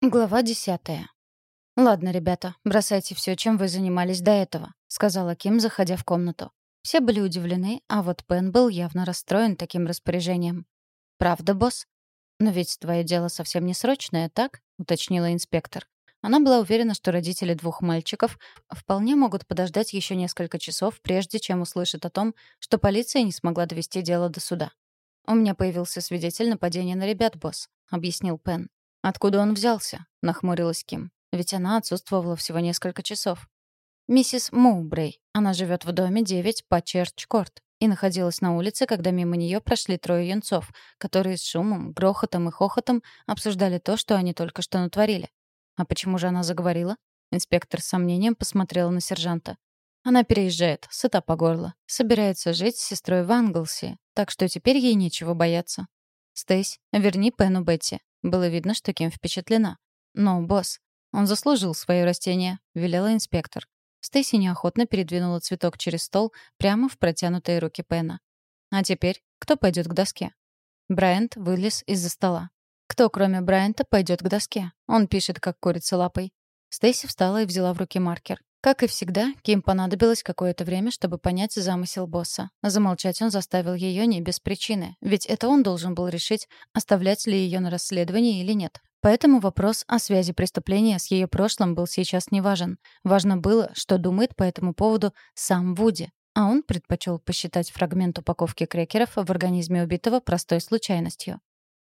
Глава десятая. «Ладно, ребята, бросайте все, чем вы занимались до этого», — сказала Ким, заходя в комнату. Все были удивлены, а вот Пен был явно расстроен таким распоряжением. «Правда, босс?» «Но ведь твое дело совсем не срочное, так?» — уточнила инспектор. Она была уверена, что родители двух мальчиков вполне могут подождать еще несколько часов, прежде чем услышат о том, что полиция не смогла довести дело до суда. «У меня появился свидетель нападения на ребят, босс», — объяснил Пенн. «Откуда он взялся?» — нахмурилась Ким. Ведь она отсутствовала всего несколько часов. Миссис Моубрей. Она живет в доме 9 по Черч-Корт и находилась на улице, когда мимо нее прошли трое юнцов, которые с шумом, грохотом и хохотом обсуждали то, что они только что натворили. А почему же она заговорила? Инспектор с сомнением посмотрела на сержанта. Она переезжает, сыта по горло. Собирается жить с сестрой в Англси, так что теперь ей нечего бояться. «Стейс, верни Пену Бетти. Было видно, что Ким впечатлена. «Но, босс, он заслужил свое растение», — велела инспектор. Стейси неохотно передвинула цветок через стол прямо в протянутые руки Пена. «А теперь кто пойдет к доске?» Брайант вылез из-за стола. «Кто, кроме Брайанта, пойдет к доске? Он пишет, как курица лапой». Стейси встала и взяла в руки маркер. Как и всегда, Ким понадобилось какое-то время, чтобы понять замысел босса. Замолчать он заставил ее не без причины, ведь это он должен был решить, оставлять ли ее на расследовании или нет. Поэтому вопрос о связи преступления с ее прошлым был сейчас не важен. Важно было, что думает по этому поводу сам Вуди, а он предпочел посчитать фрагмент упаковки крекеров в организме убитого простой случайностью.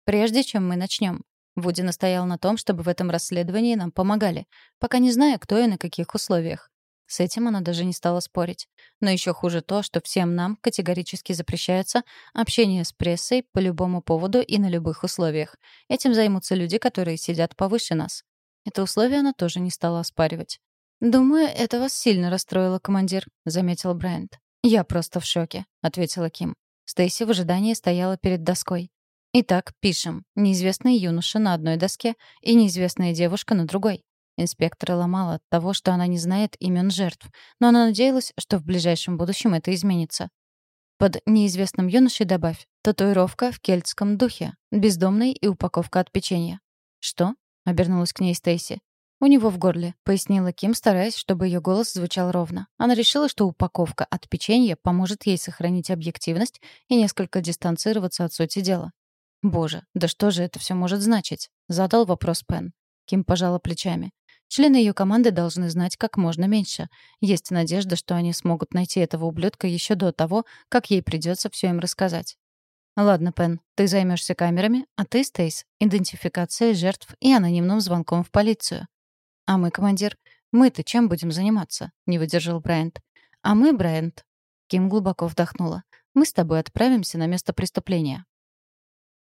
Прежде чем мы начнем, Вуди настоял на том, чтобы в этом расследовании нам помогали, пока не зная, кто и на каких условиях. С этим она даже не стала спорить. Но еще хуже то, что всем нам категорически запрещается общение с прессой по любому поводу и на любых условиях. Этим займутся люди, которые сидят повыше нас. Это условие она тоже не стала оспаривать. «Думаю, это вас сильно расстроило, командир», — заметил Брайант. «Я просто в шоке», — ответила Ким. Стейси в ожидании стояла перед доской. Итак, пишем. Неизвестный юноша на одной доске и неизвестная девушка на другой. Инспектора ломала от того, что она не знает имен жертв, но она надеялась, что в ближайшем будущем это изменится. Под неизвестным юношей добавь татуировка в кельтском духе, бездомный и упаковка от печенья. «Что?» — обернулась к ней Стейси. «У него в горле», — пояснила Ким, стараясь, чтобы ее голос звучал ровно. Она решила, что упаковка от печенья поможет ей сохранить объективность и несколько дистанцироваться от сути дела. «Боже, да что же это все может значить?» — задал вопрос Пен. Ким пожала плечами. Члены ее команды должны знать как можно меньше. Есть надежда, что они смогут найти этого ублюдка еще до того, как ей придется все им рассказать. «Ладно, Пен, ты займешься камерами, а ты, Стейс, идентификацией жертв и анонимным звонком в полицию». «А мы, командир, мы-то чем будем заниматься?» — не выдержал Брайант. «А мы, Брайант...» Ким глубоко вдохнула. «Мы с тобой отправимся на место преступления.